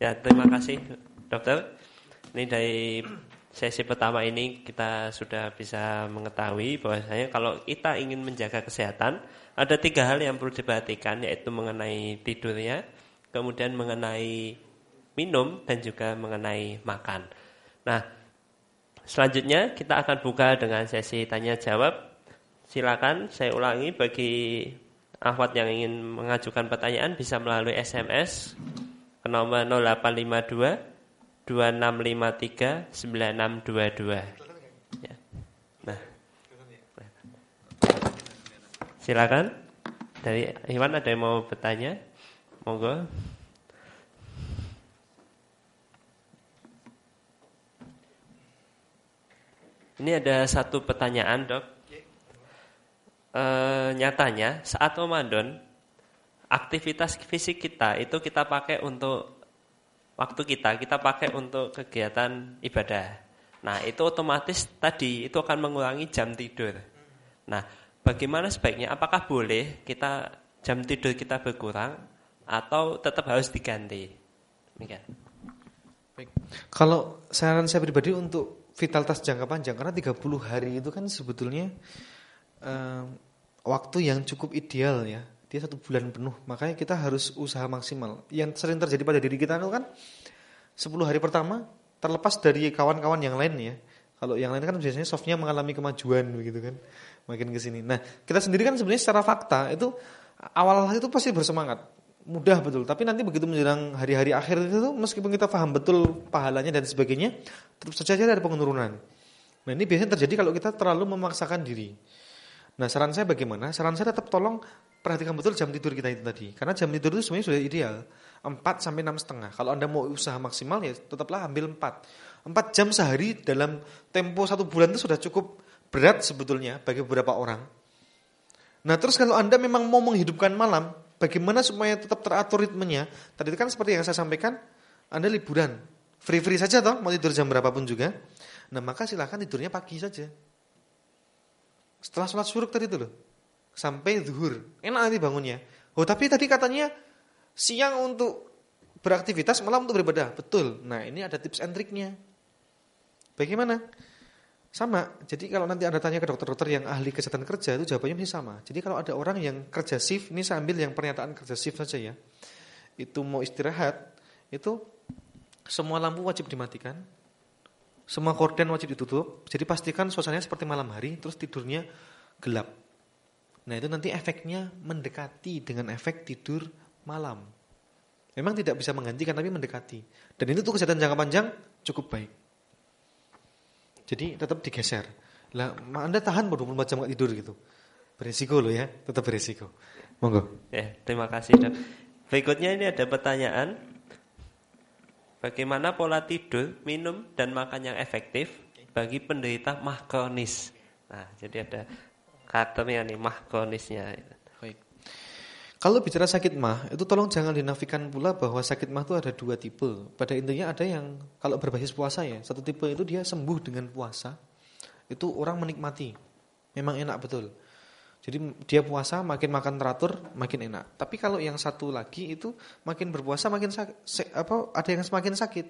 Ya, terima kasih dokter. Ini dari sesi pertama ini kita sudah bisa mengetahui bahwasanya kalau kita ingin menjaga kesehatan, ada tiga hal yang perlu diperhatikan yaitu mengenai tidurnya, kemudian mengenai minum dan juga mengenai makan. Nah, selanjutnya kita akan buka dengan sesi tanya jawab. Silakan saya ulangi bagi Ahwat yang ingin mengajukan pertanyaan bisa melalui SMS ke nomor 0852 2653 9622. Ya. Nah. Silakan. Dari Iwan ada yang mau bertanya? Monggo. Ini ada satu pertanyaan, Dok. E, nyatanya saat Ramadan aktivitas fisik kita itu kita pakai untuk waktu kita kita pakai untuk kegiatan ibadah. Nah, itu otomatis tadi itu akan mengurangi jam tidur. Nah, bagaimana sebaiknya? Apakah boleh kita jam tidur kita berkurang atau tetap harus diganti? Demikian. Baik. Kalau saran saya pribadi untuk vitalitas jangka panjang karena 30 hari itu kan sebetulnya uh, waktu yang cukup ideal ya dia satu bulan penuh. Makanya kita harus usaha maksimal. Yang sering terjadi pada diri kita itu kan 10 hari pertama terlepas dari kawan-kawan yang lain ya. Kalau yang lain kan biasanya softnya mengalami kemajuan begitu kan makin ke sini. Nah kita sendiri kan sebenarnya secara fakta itu awal itu pasti bersemangat. Mudah betul tapi nanti begitu menjelang hari-hari akhir itu meskipun kita paham betul pahalanya dan sebagainya terus saja ada penurunan. Nah ini biasanya terjadi kalau kita terlalu memaksakan diri Nah saran saya bagaimana? Saran saya tetap tolong perhatikan betul jam tidur kita itu tadi. Karena jam tidur itu sebenarnya sudah ideal. 4 sampai enam setengah. Kalau Anda mau usaha maksimal ya tetaplah ambil 4. 4 jam sehari dalam tempo satu bulan itu sudah cukup berat sebetulnya bagi beberapa orang. Nah terus kalau Anda memang mau menghidupkan malam, bagaimana supaya tetap teratur ritmenya? Tadi kan seperti yang saya sampaikan, Anda liburan. Free-free saja toh, mau tidur jam berapapun juga. Nah maka silahkan tidurnya pagi saja. Setelah sholat suruk tadi itu loh. Sampai zuhur. Enak nanti bangunnya. Oh tapi tadi katanya siang untuk beraktivitas, malam untuk beribadah. Betul. Nah ini ada tips and triknya. Bagaimana? Sama. Jadi kalau nanti Anda tanya ke dokter-dokter yang ahli kesehatan kerja itu jawabannya masih sama. Jadi kalau ada orang yang kerja shift, ini saya ambil yang pernyataan kerja shift saja ya. Itu mau istirahat, itu semua lampu wajib dimatikan, semua korden wajib ditutup. Jadi pastikan suasananya seperti malam hari, terus tidurnya gelap. Nah itu nanti efeknya mendekati dengan efek tidur malam. Memang tidak bisa menggantikan tapi mendekati. Dan itu tuh kesehatan jangka panjang cukup baik. Jadi tetap digeser. Lah, Anda tahan 24 jam gak tidur gitu. Beresiko loh ya, tetap beresiko. Monggo. Ya, terima kasih. Berikutnya ini ada pertanyaan Bagaimana pola tidur, minum, dan makan yang efektif bagi penderita mah kronis. Nah, jadi ada karakternya nih mah kronisnya. Baik. Kalau bicara sakit mah, itu tolong jangan dinafikan pula bahwa sakit mah itu ada dua tipe. Pada intinya ada yang kalau berbasis puasa ya, satu tipe itu dia sembuh dengan puasa. Itu orang menikmati. Memang enak betul. Jadi dia puasa makin makan teratur makin enak. Tapi kalau yang satu lagi itu makin berpuasa makin sakit, apa ada yang semakin sakit.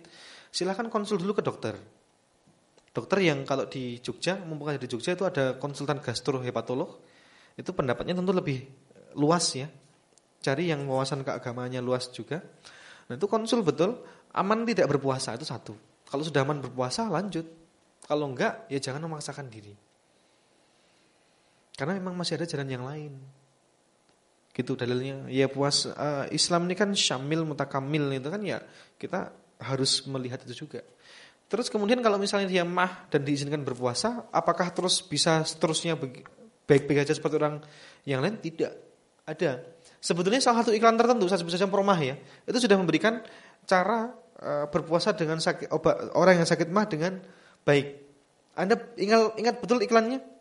Silahkan konsul dulu ke dokter. Dokter yang kalau di Jogja, mumpung ada di Jogja itu ada konsultan gastrohepatolog. Itu pendapatnya tentu lebih luas ya. Cari yang wawasan keagamanya luas juga. Nah itu konsul betul, aman tidak berpuasa itu satu. Kalau sudah aman berpuasa lanjut. Kalau enggak ya jangan memaksakan diri. Karena memang masih ada jalan yang lain. Gitu dalilnya. Ya puas uh, Islam ini kan syamil mutakamil itu kan ya kita harus melihat itu juga. Terus kemudian kalau misalnya dia mah dan diizinkan berpuasa, apakah terus bisa seterusnya baik-baik aja seperti orang yang lain? Tidak. Ada. Sebetulnya salah satu iklan tertentu, saya sebut saja promah ya, itu sudah memberikan cara uh, berpuasa dengan sakit orang yang sakit mah dengan baik. Anda ingat ingat betul iklannya?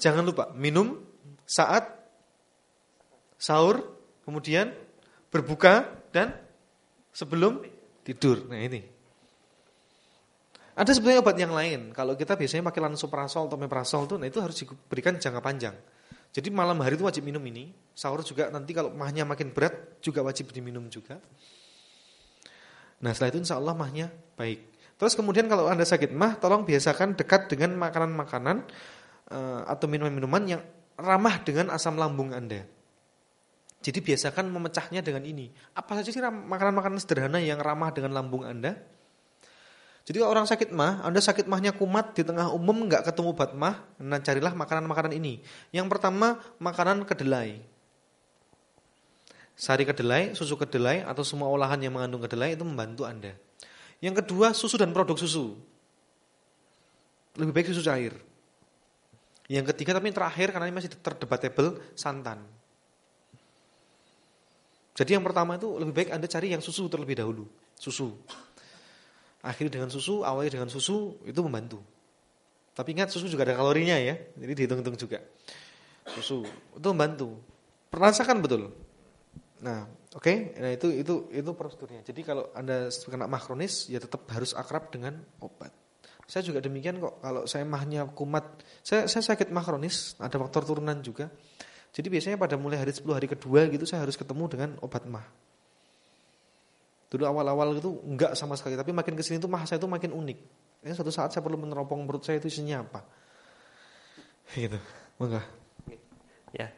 Jangan lupa minum saat sahur, kemudian berbuka dan sebelum tidur. Nah ini. Ada sebenarnya obat yang lain. Kalau kita biasanya pakai lansoprazol atau meprazol tuh, nah itu harus diberikan jangka panjang. Jadi malam hari itu wajib minum ini. Sahur juga nanti kalau mahnya makin berat juga wajib diminum juga. Nah setelah itu insya Allah mahnya baik. Terus kemudian kalau Anda sakit mah, tolong biasakan dekat dengan makanan-makanan atau minuman-minuman yang ramah dengan asam lambung Anda. Jadi biasakan memecahnya dengan ini. Apa saja sih makanan-makanan sederhana yang ramah dengan lambung Anda? Jadi kalau orang sakit mah, Anda sakit mahnya kumat di tengah umum nggak ketemu obat mah, nah carilah makanan-makanan ini. Yang pertama makanan kedelai. Sari kedelai, susu kedelai atau semua olahan yang mengandung kedelai itu membantu Anda. Yang kedua, susu dan produk susu. Lebih baik susu cair. Yang ketiga, tapi yang terakhir karena ini masih terdebatable, santan. Jadi yang pertama itu lebih baik Anda cari yang susu terlebih dahulu. Susu. Akhirnya dengan susu, awalnya dengan susu, itu membantu. Tapi ingat susu juga ada kalorinya ya. Jadi dihitung-hitung juga. Susu, itu membantu. Perasakan betul. Nah, oke. Okay? Nah, itu itu itu prosedurnya. Jadi kalau Anda kena mah kronis ya tetap harus akrab dengan obat. Saya juga demikian kok. Kalau saya mahnya kumat, saya saya sakit mah kronis, ada faktor turunan juga. Jadi biasanya pada mulai hari 10 hari kedua gitu saya harus ketemu dengan obat mah. Dulu awal-awal itu enggak sama sekali, tapi makin ke sini tuh mah saya itu makin unik. Ya, suatu saat saya perlu meneropong perut saya itu isinya apa. Gitu. Enggak. Ya.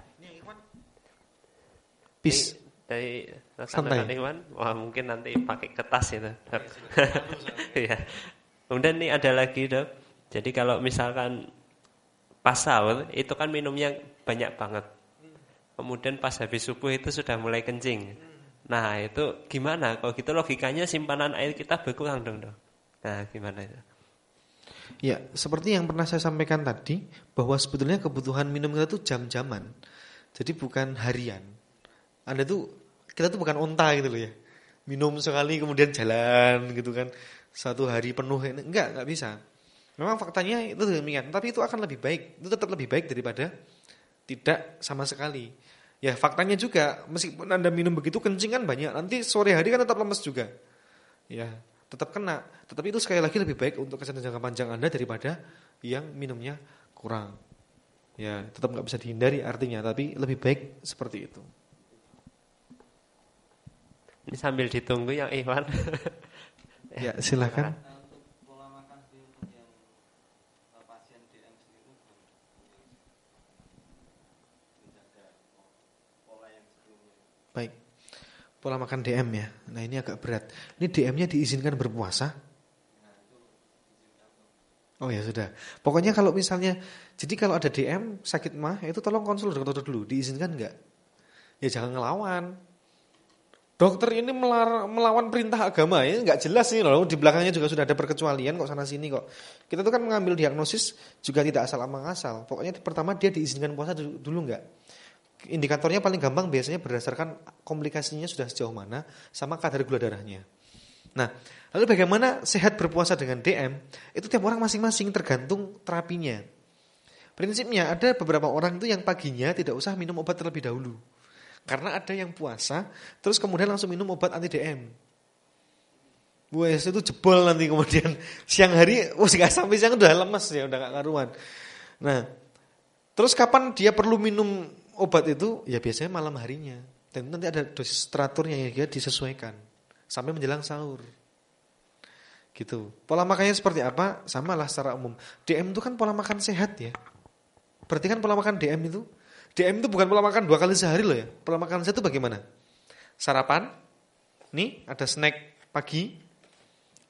Bis dari rekan-rekan Iwan, wah mungkin nanti pakai kertas itu. ya. Kemudian ini ada lagi dok. Jadi kalau misalkan pas sahur itu kan minumnya banyak banget. Kemudian pas habis subuh itu sudah mulai kencing. Nah itu gimana? Kalau gitu logikanya simpanan air kita berkurang dong dok. Nah gimana itu? Ya, seperti yang pernah saya sampaikan tadi, bahwa sebetulnya kebutuhan minum kita itu jam-jaman. Jadi bukan harian. Anda tuh kita tuh bukan onta gitu loh ya. Minum sekali kemudian jalan gitu kan. Satu hari penuh enggak, enggak bisa. Memang faktanya itu demikian, tapi itu akan lebih baik. Itu tetap lebih baik daripada tidak sama sekali. Ya faktanya juga meskipun Anda minum begitu kencing kan banyak, nanti sore hari kan tetap lemes juga. Ya, tetap kena. Tetapi itu sekali lagi lebih baik untuk kesehatan jangka panjang Anda daripada yang minumnya kurang. Ya, tetap nggak bisa dihindari artinya, tapi lebih baik seperti itu. Ini sambil ditunggu yang Iwan. ya, silakan. Baik. Pola makan DM ya. Nah, ini agak berat. Ini DM-nya diizinkan berpuasa? Oh ya sudah. Pokoknya kalau misalnya, jadi kalau ada DM sakit mah, itu tolong konsul dokter dulu. Diizinkan enggak? Ya jangan ngelawan. Dokter ini melawan perintah agama ya nggak jelas sih loh di belakangnya juga sudah ada perkecualian kok sana sini kok. Kita tuh kan mengambil diagnosis juga tidak asal amang asal. Pokoknya pertama dia diizinkan puasa dulu, dulu nggak. Indikatornya paling gampang biasanya berdasarkan komplikasinya sudah sejauh mana sama kadar gula darahnya. Nah, lalu bagaimana sehat berpuasa dengan DM? Itu tiap orang masing-masing tergantung terapinya. Prinsipnya ada beberapa orang itu yang paginya tidak usah minum obat terlebih dahulu. Karena ada yang puasa, terus kemudian langsung minum obat anti DM. Wes itu jebol nanti kemudian siang hari, wah nggak sampai siang udah lemes ya, udah gak karuan. Nah, terus kapan dia perlu minum obat itu? Ya biasanya malam harinya. Dan nanti ada dosis teraturnya ya dia disesuaikan sampai menjelang sahur. Gitu. Pola makannya seperti apa? Sama lah secara umum. DM itu kan pola makan sehat ya. Berarti kan pola makan DM itu DM itu bukan pola makan dua kali sehari loh ya. Pola makan saya itu bagaimana? Sarapan, nih ada snack pagi,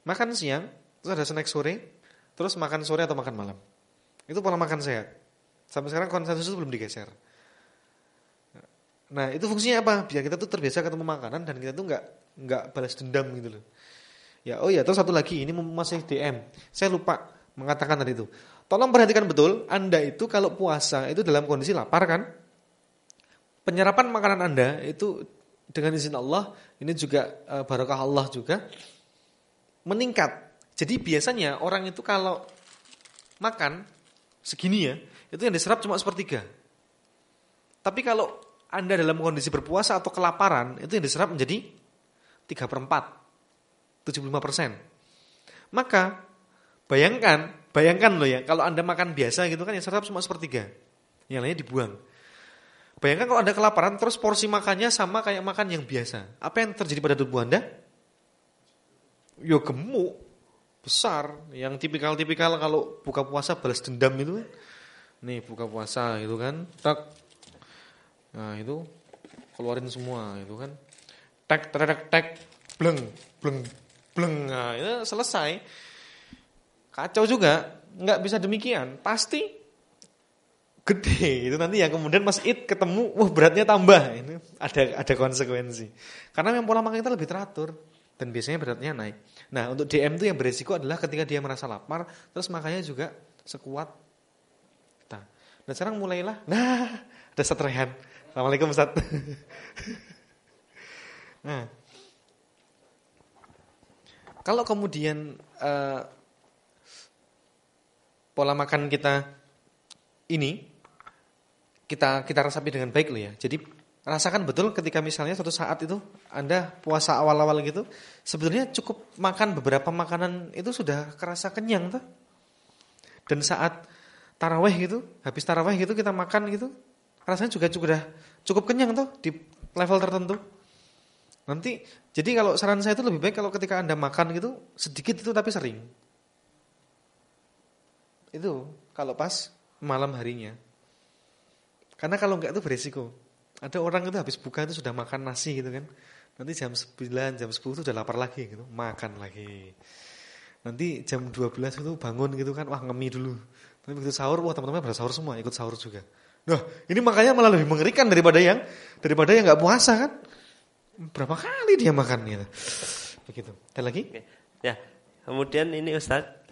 makan siang, terus ada snack sore, terus makan sore atau makan malam. Itu pola makan sehat. Sampai sekarang konsensus itu belum digeser. Nah itu fungsinya apa? Biar kita tuh terbiasa ketemu makanan dan kita tuh nggak nggak balas dendam gitu loh. Ya oh ya terus satu lagi ini masih DM. Saya lupa mengatakan tadi itu. Tolong perhatikan betul, Anda itu kalau puasa itu dalam kondisi lapar kan? Penyerapan makanan Anda itu dengan izin Allah, ini juga e, barokah Allah juga meningkat. Jadi biasanya orang itu kalau makan segini ya, itu yang diserap cuma sepertiga. Tapi kalau Anda dalam kondisi berpuasa atau kelaparan, itu yang diserap menjadi 3 per 4, 75 persen. Maka bayangkan Bayangkan loh ya, kalau Anda makan biasa gitu kan yang serap cuma sepertiga. Yang lainnya dibuang. Bayangkan kalau Anda kelaparan terus porsi makannya sama kayak makan yang biasa. Apa yang terjadi pada tubuh Anda? yo gemuk, besar, yang tipikal-tipikal kalau buka puasa balas dendam itu kan. Nih buka puasa itu kan, tak. Nah, itu keluarin semua itu kan. Tek tek tek bleng bleng bleng. Nah, itu selesai. Kacau juga, nggak bisa demikian. Pasti gede itu nanti yang kemudian Mas It ketemu wah beratnya tambah. Ini ada ada konsekuensi. Karena memang pola makan kita lebih teratur dan biasanya beratnya naik. Nah untuk DM itu yang beresiko adalah ketika dia merasa lapar terus makanya juga sekuat. Kita nah sekarang mulailah nah ada Ustaz Assalamualaikum Ustaz nah kalau kemudian uh, pola makan kita ini kita kita resapi dengan baik loh ya. Jadi rasakan betul ketika misalnya suatu saat itu Anda puasa awal-awal gitu, sebetulnya cukup makan beberapa makanan itu sudah kerasa kenyang tuh. Dan saat taraweh gitu, habis taraweh gitu kita makan gitu, rasanya juga cukup dah cukup kenyang tuh di level tertentu. Nanti jadi kalau saran saya itu lebih baik kalau ketika Anda makan gitu sedikit itu tapi sering. Itu kalau pas malam harinya. Karena kalau enggak itu beresiko. Ada orang itu habis buka itu sudah makan nasi gitu kan. Nanti jam 9, jam 10 itu sudah lapar lagi gitu, makan lagi. Nanti jam 12 itu bangun gitu kan, wah ngemi dulu. Tapi begitu sahur, wah teman-teman pada sahur semua, ikut sahur juga. Nah, ini makanya malah lebih mengerikan daripada yang daripada yang nggak puasa kan. Berapa kali dia makan gitu. Begitu. Ada lagi? Ya. Kemudian ini Ustadz,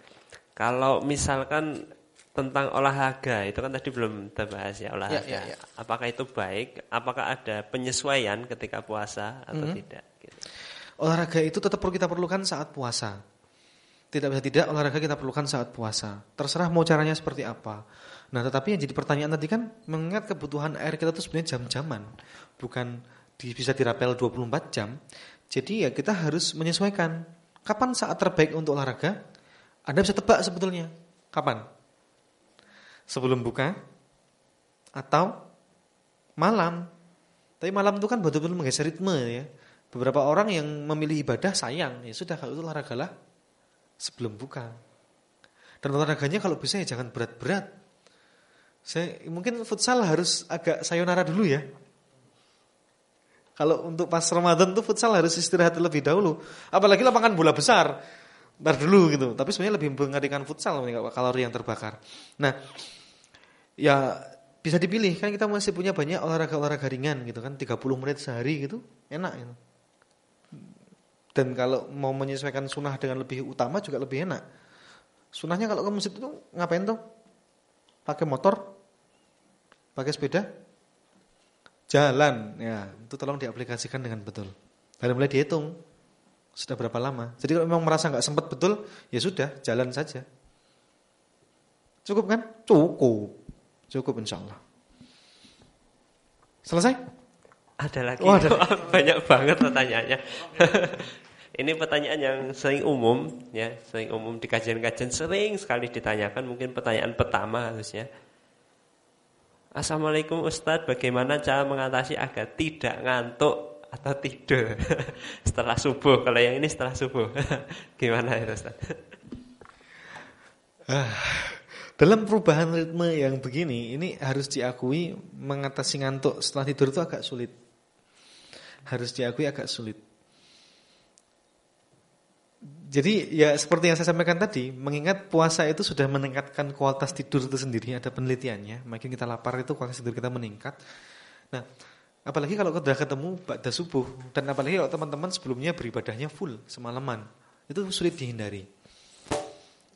kalau misalkan tentang olahraga itu kan tadi belum terbahas ya olahraga. Ya, ya, ya. Apakah itu baik? Apakah ada penyesuaian ketika puasa atau -hmm. tidak? Gitu. Olahraga itu tetap perlu kita perlukan saat puasa. Tidak bisa tidak olahraga kita perlukan saat puasa. Terserah mau caranya seperti apa. Nah, tetapi yang jadi pertanyaan tadi kan mengingat kebutuhan air kita itu sebenarnya jam-jaman, bukan di, bisa dirapel 24 jam. Jadi ya kita harus menyesuaikan. Kapan saat terbaik untuk olahraga? Anda bisa tebak sebetulnya. Kapan? sebelum buka atau malam. Tapi malam itu kan betul-betul menggeser ritme ya. Beberapa orang yang memilih ibadah sayang, ya sudah kalau itu olahragalah sebelum buka. Dan olahraganya kalau bisa ya jangan berat-berat. Saya mungkin futsal harus agak sayonara dulu ya. Kalau untuk pas Ramadan tuh futsal harus istirahat lebih dahulu. Apalagi lapangan bola besar. Ntar dulu gitu. Tapi sebenarnya lebih mengerikan futsal kalori yang terbakar. Nah, ya bisa dipilih kan kita masih punya banyak olahraga-olahraga ringan gitu kan 30 menit sehari gitu enak gitu. Dan kalau mau menyesuaikan sunnah dengan lebih utama juga lebih enak. Sunnahnya kalau ke masjid itu ngapain tuh? Pakai motor? Pakai sepeda? Jalan. Ya, itu tolong diaplikasikan dengan betul. Dan mulai dihitung sudah berapa lama. Jadi kalau memang merasa nggak sempat betul, ya sudah, jalan saja. Cukup kan? Cukup. Cukup insya Allah. Selesai? Ada lagi. Oh, ada. Banyak banget pertanyaannya. Ini pertanyaan yang sering umum ya, sering umum di kajian-kajian sering sekali ditanyakan. Mungkin pertanyaan pertama harusnya. Assalamualaikum Ustadz, bagaimana cara mengatasi agar tidak ngantuk atau tidur setelah subuh? Kalau yang ini setelah subuh, gimana ya Ustadz? Ah, dalam perubahan ritme yang begini, ini harus diakui mengatasi ngantuk setelah tidur itu agak sulit. Harus diakui agak sulit. Jadi ya seperti yang saya sampaikan tadi, mengingat puasa itu sudah meningkatkan kualitas tidur itu sendiri, ada penelitiannya. Makin kita lapar itu kualitas tidur kita meningkat. Nah, apalagi kalau sudah ketemu pada subuh dan apalagi kalau teman-teman sebelumnya beribadahnya full semalaman, itu sulit dihindari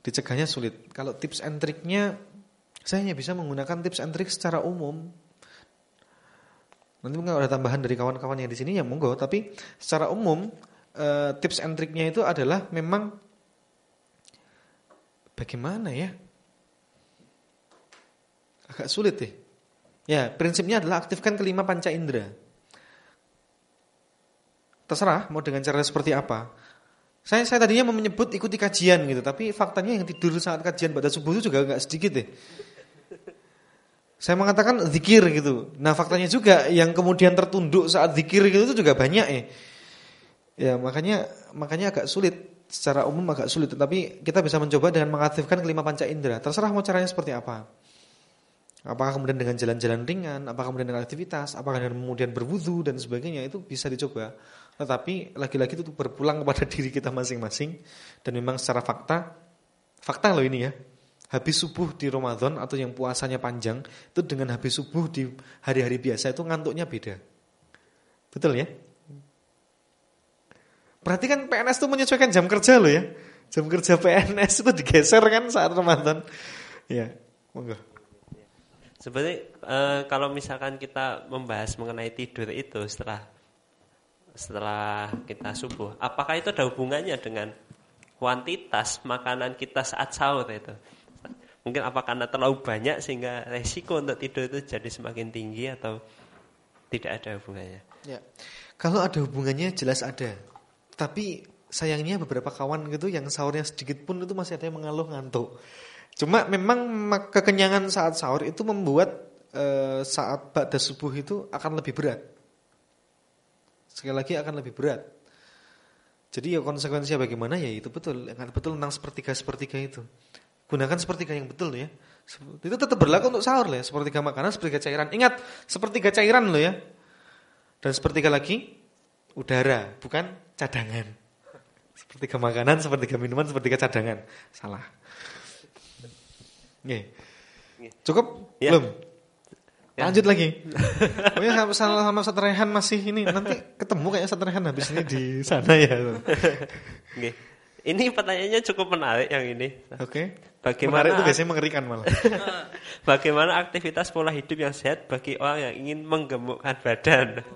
dicegahnya sulit. Kalau tips and triknya, saya hanya bisa menggunakan tips and trik secara umum. Nanti mungkin ada tambahan dari kawan-kawan yang di sini ya monggo. Tapi secara umum eh, tips and triknya itu adalah memang bagaimana ya? Agak sulit deh. Ya, prinsipnya adalah aktifkan kelima panca indera. Terserah mau dengan cara seperti apa. Saya saya tadinya mau menyebut ikuti kajian gitu, tapi faktanya yang tidur saat kajian pada subuh itu juga nggak sedikit deh. Saya mengatakan zikir gitu. Nah faktanya juga yang kemudian tertunduk saat zikir gitu itu juga banyak ya. Ya makanya makanya agak sulit. secara umum agak sulit, tetapi kita bisa mencoba dengan mengaktifkan kelima panca indera. Terserah mau caranya seperti apa. Apakah kemudian dengan jalan-jalan ringan, apakah kemudian dengan aktivitas, apakah dengan kemudian berwudu dan sebagainya itu bisa dicoba. Tetapi lagi-lagi itu berpulang kepada diri kita masing-masing dan memang secara fakta, fakta loh ini ya. Habis subuh di Ramadan atau yang puasanya panjang itu dengan habis subuh di hari-hari biasa itu ngantuknya beda. Betul ya? Berarti kan PNS itu menyesuaikan jam kerja loh ya. Jam kerja PNS itu digeser kan saat Ramadan. Ya, monggo. Sebenarnya e, kalau misalkan kita membahas mengenai tidur itu setelah setelah kita subuh, apakah itu ada hubungannya dengan kuantitas makanan kita saat sahur itu? Mungkin apa karena terlalu banyak sehingga resiko untuk tidur itu jadi semakin tinggi atau tidak ada hubungannya? Ya. Kalau ada hubungannya jelas ada. Tapi sayangnya beberapa kawan gitu yang sahurnya sedikit pun itu masih ada yang mengeluh ngantuk. Cuma memang kekenyangan saat sahur itu membuat e, saat ba'da subuh itu akan lebih berat. Sekali lagi akan lebih berat. Jadi ya konsekuensinya bagaimana ya itu betul. Yang betul tentang sepertiga-sepertiga itu. Gunakan sepertiga yang betul ya. Itu tetap berlaku untuk sahur lah ya. Sepertiga makanan, sepertiga cairan. Ingat, sepertiga cairan loh ya. Dan sepertiga lagi udara, bukan cadangan. Seperti ke makanan, seperti ke minuman, seperti ke cadangan. Salah. Oke. Cukup? Ya. Belum? Ya. Lanjut lagi. Oh ya sama sama Satrehan masih ini nanti ketemu kayaknya Satrehan habis ini di sana ya. Oke. Ini pertanyaannya cukup menarik yang ini. Oke. Okay. Bagaimana menarik itu biasanya mengerikan malah. bagaimana aktivitas pola hidup yang sehat bagi orang yang ingin menggemukkan badan?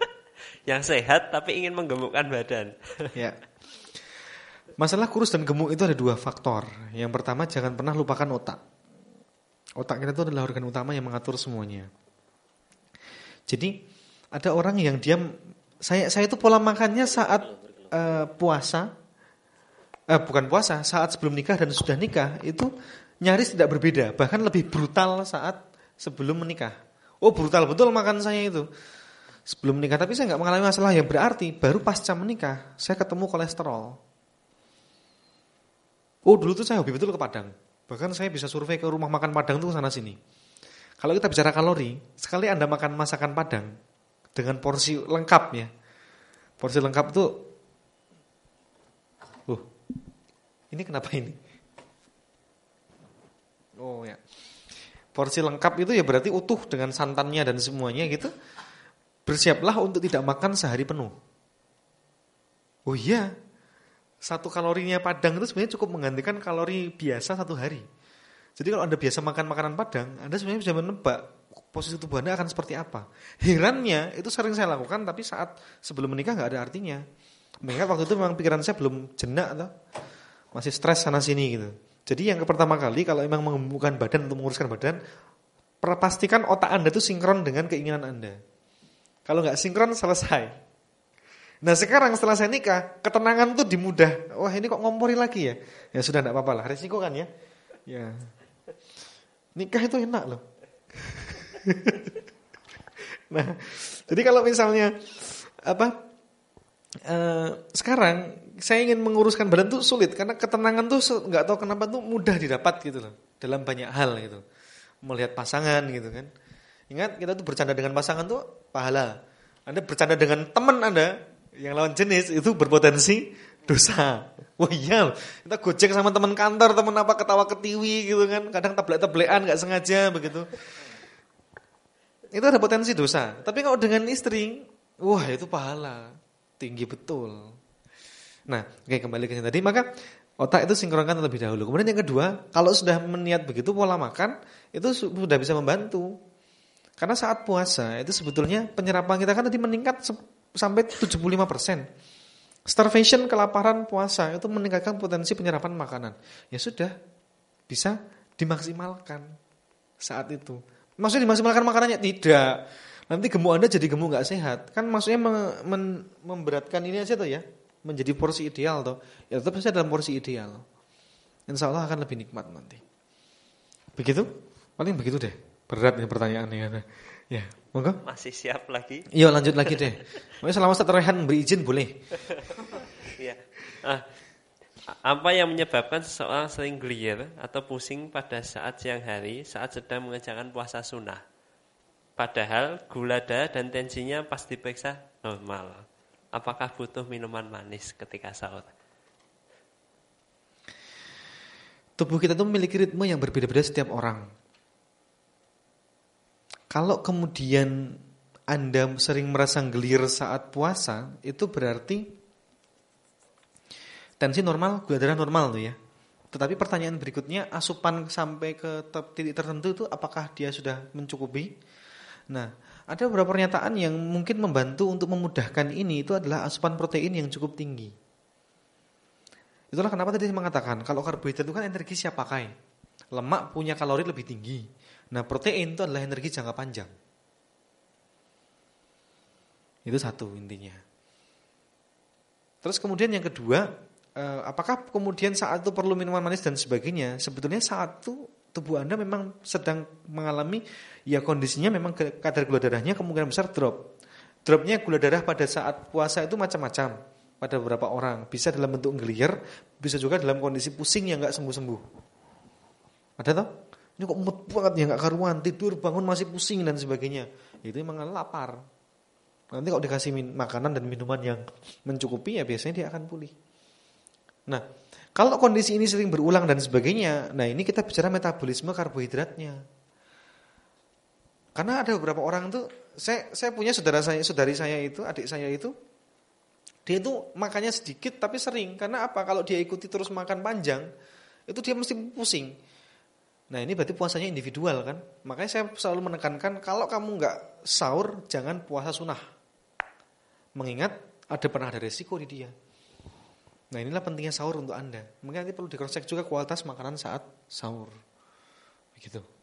yang sehat tapi ingin menggemukkan badan. ya. Masalah kurus dan gemuk itu ada dua faktor. Yang pertama jangan pernah lupakan otak. Otak kita itu adalah organ utama yang mengatur semuanya. Jadi ada orang yang diam saya saya itu pola makannya saat uh, puasa uh, bukan puasa, saat sebelum nikah dan sudah nikah itu nyaris tidak berbeda, bahkan lebih brutal saat sebelum menikah. Oh, brutal betul makan saya itu sebelum menikah, tapi saya nggak mengalami masalah yang berarti baru pasca menikah saya ketemu kolesterol. Oh dulu tuh saya hobi betul ke Padang, bahkan saya bisa survei ke rumah makan Padang tuh sana sini. Kalau kita bicara kalori, sekali anda makan masakan Padang dengan porsi lengkap ya, porsi lengkap tuh, uh, ini kenapa ini? Oh ya, porsi lengkap itu ya berarti utuh dengan santannya dan semuanya gitu bersiaplah untuk tidak makan sehari penuh. Oh iya, satu kalorinya Padang itu sebenarnya cukup menggantikan kalori biasa satu hari. Jadi kalau Anda biasa makan makanan Padang, Anda sebenarnya bisa menebak posisi tubuh Anda akan seperti apa. Herannya itu sering saya lakukan, tapi saat sebelum menikah nggak ada artinya. Mengingat waktu itu memang pikiran saya belum jenak, atau masih stres sana sini gitu. Jadi yang pertama kali kalau memang mengembukan badan untuk menguruskan badan, pastikan otak Anda itu sinkron dengan keinginan Anda. Kalau nggak sinkron selesai. Nah sekarang setelah saya nikah, ketenangan tuh dimudah. Wah ini kok ngompori lagi ya? Ya sudah nggak apa-apa lah, resiko kan ya. Ya. Nikah itu enak loh. nah, jadi kalau misalnya apa? Uh, sekarang saya ingin menguruskan badan tuh sulit karena ketenangan tuh nggak tahu kenapa tuh mudah didapat gitu loh dalam banyak hal gitu. Melihat pasangan gitu kan. Ingat kita tuh bercanda dengan pasangan tuh pahala. Anda bercanda dengan teman Anda yang lawan jenis itu berpotensi dosa. Wah iya, kita gojek sama teman kantor, teman apa ketawa ketiwi gitu kan, kadang teblek-teblekan nggak sengaja begitu. Itu ada potensi dosa. Tapi kalau dengan istri, wah itu pahala tinggi betul. Nah, oke kembali ke sini tadi, maka otak itu sinkronkan terlebih dahulu. Kemudian yang kedua, kalau sudah meniat begitu pola makan, itu sudah bisa membantu. Karena saat puasa itu sebetulnya penyerapan kita kan tadi meningkat sampai 75%. Starvation, kelaparan puasa itu meningkatkan potensi penyerapan makanan. Ya sudah, bisa dimaksimalkan saat itu. Maksudnya dimaksimalkan makanannya? Tidak. Nanti gemuk Anda jadi gemuk nggak sehat. Kan maksudnya mem memberatkan ini aja tuh ya. Menjadi porsi ideal tuh. Ya tetap saja dalam porsi ideal. Insya Allah akan lebih nikmat nanti. Begitu? Paling begitu deh. Berat nih pertanyaannya. Ya, monggo. Masih siap lagi? Iya, lanjut lagi deh. Mau selama Ustaz Rehan beri izin boleh. Iya. ah, Apa yang menyebabkan seseorang sering gelir atau pusing pada saat siang hari saat sedang mengerjakan puasa sunnah? Padahal gula darah dan tensinya pas diperiksa normal. Apakah butuh minuman manis ketika sahur? Tubuh kita itu memiliki ritme yang berbeda-beda setiap orang. Kalau kemudian Anda sering merasa gelir saat puasa, itu berarti tensi normal, gula darah normal tuh ya. Tetapi pertanyaan berikutnya, asupan sampai ke titik tertentu itu apakah dia sudah mencukupi? Nah, ada beberapa pernyataan yang mungkin membantu untuk memudahkan ini itu adalah asupan protein yang cukup tinggi. Itulah kenapa tadi saya mengatakan kalau karbohidrat itu kan energi siap pakai. Lemak punya kalori lebih tinggi. Nah, protein itu adalah energi jangka panjang. Itu satu intinya. Terus kemudian yang kedua, eh, apakah kemudian saat itu perlu minuman manis dan sebagainya? Sebetulnya saat itu tubuh Anda memang sedang mengalami ya kondisinya memang kadar gula darahnya kemungkinan besar drop. Dropnya gula darah pada saat puasa itu macam-macam pada beberapa orang. Bisa dalam bentuk gelir, bisa juga dalam kondisi pusing yang nggak sembuh-sembuh. Ada toh? Ini kok mood banget ya karuan, tidur bangun masih pusing dan sebagainya. Itu memang lapar. Nanti kalau dikasih makanan dan minuman yang mencukupi ya biasanya dia akan pulih. Nah, kalau kondisi ini sering berulang dan sebagainya, nah ini kita bicara metabolisme karbohidratnya. Karena ada beberapa orang tuh, saya saya punya saudara saya, saudari saya itu, adik saya itu, dia itu makannya sedikit tapi sering. Karena apa? Kalau dia ikuti terus makan panjang, itu dia mesti pusing. Nah ini berarti puasanya individual kan. Makanya saya selalu menekankan kalau kamu nggak sahur, jangan puasa sunnah. Mengingat ada pernah ada resiko di dia. Nah inilah pentingnya sahur untuk Anda. Mungkin nanti perlu di juga kualitas makanan saat sahur. Begitu.